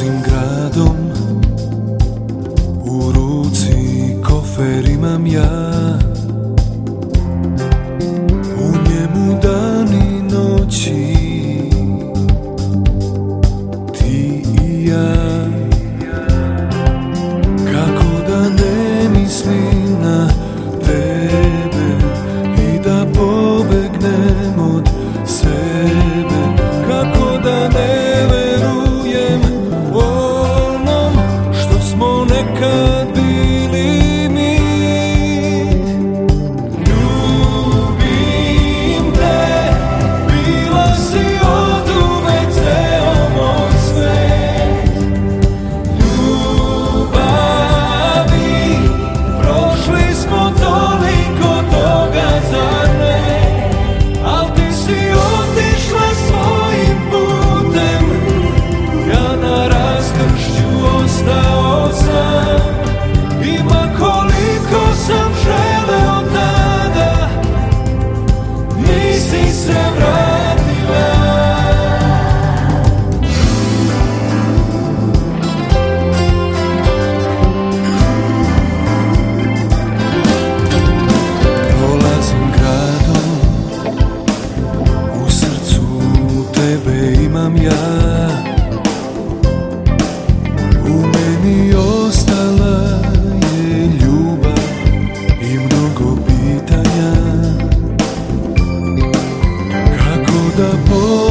Vozim gradom U ruci kofer imam ja. trust more. imam ja. U meni ostala je ljubav i mnogo pitanja. Kako da bolje